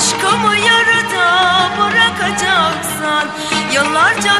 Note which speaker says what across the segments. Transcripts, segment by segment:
Speaker 1: Aşkımı yarıda bırakacaksan Yıllarca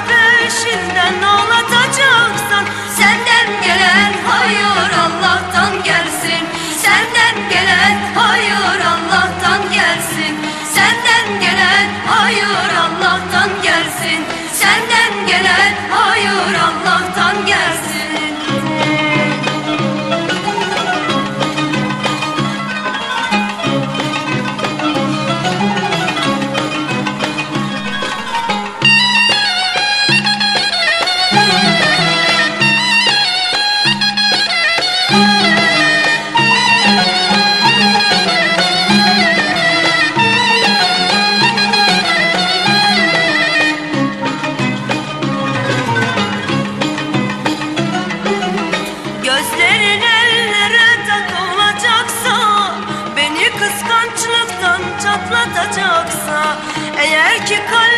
Speaker 1: Gözlerin ellere takılacaksa Beni kıskançlıktan çatlatacaksa Eğer ki kalbinde